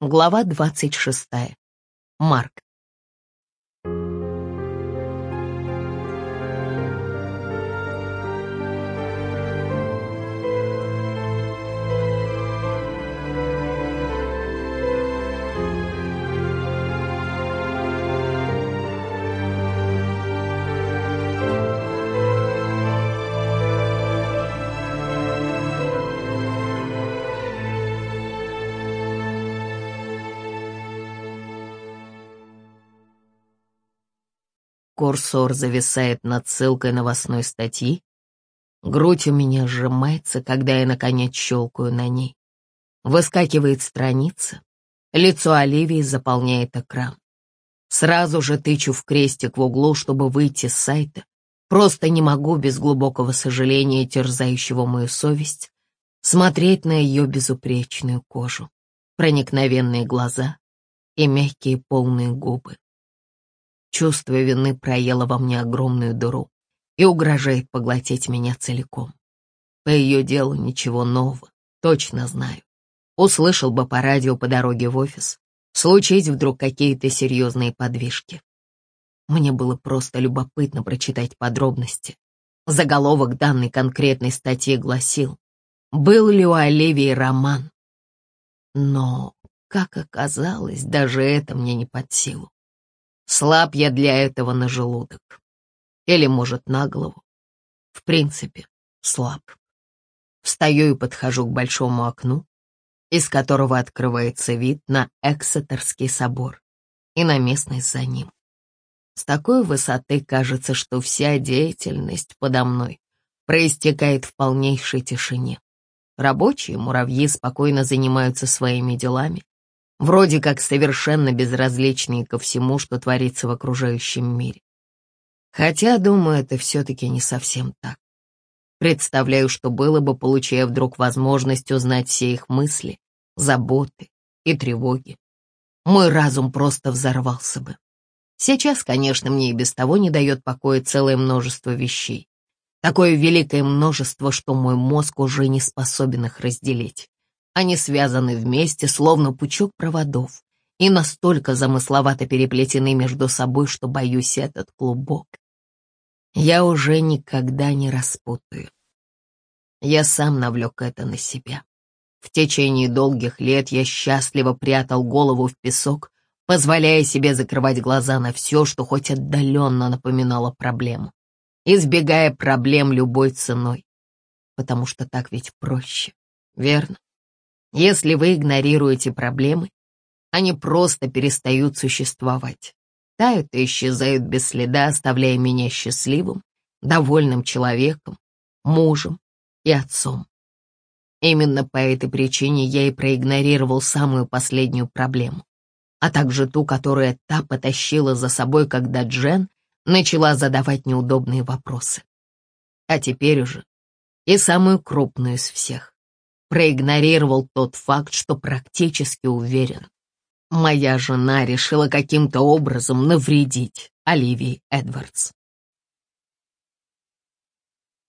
Глава 26. Марк. Курсор зависает над ссылкой новостной статьи. Грудь у меня сжимается, когда я, наконец, щелкаю на ней. Выскакивает страница. Лицо Оливии заполняет экран. Сразу же тычу в крестик в углу, чтобы выйти с сайта. Просто не могу без глубокого сожаления, терзающего мою совесть, смотреть на ее безупречную кожу, проникновенные глаза и мягкие полные губы. Чувство вины проело во мне огромную дыру и угрожает поглотить меня целиком. По ее делу ничего нового, точно знаю. Услышал бы по радио по дороге в офис, случись вдруг какие-то серьезные подвижки. Мне было просто любопытно прочитать подробности. Заголовок данной конкретной статьи гласил, был ли у Оливии роман. Но, как оказалось, даже это мне не под силу. Слаб я для этого на желудок. Или, может, на голову. В принципе, слаб. Встаю и подхожу к большому окну, из которого открывается вид на Эксетерский собор и на местность за ним. С такой высоты кажется, что вся деятельность подо мной проистекает в полнейшей тишине. Рабочие муравьи спокойно занимаются своими делами, вроде как совершенно безразличные ко всему, что творится в окружающем мире. Хотя, думаю, это все-таки не совсем так. Представляю, что было бы, получая вдруг возможность узнать все их мысли, заботы и тревоги. Мой разум просто взорвался бы. Сейчас, конечно, мне и без того не дает покоя целое множество вещей. Такое великое множество, что мой мозг уже не способен их разделить. Они связаны вместе, словно пучок проводов, и настолько замысловато переплетены между собой, что боюсь этот клубок. Я уже никогда не распутаю. Я сам навлек это на себя. В течение долгих лет я счастливо прятал голову в песок, позволяя себе закрывать глаза на все, что хоть отдаленно напоминало проблему, избегая проблем любой ценой, потому что так ведь проще, верно? Если вы игнорируете проблемы, они просто перестают существовать, тают и исчезают без следа, оставляя меня счастливым, довольным человеком, мужем и отцом. Именно по этой причине я и проигнорировал самую последнюю проблему, а также ту, которая та потащила за собой, когда Джен начала задавать неудобные вопросы. А теперь уже и самую крупную из всех проигнорировал тот факт, что практически уверен. Моя жена решила каким-то образом навредить Оливии Эдвардс.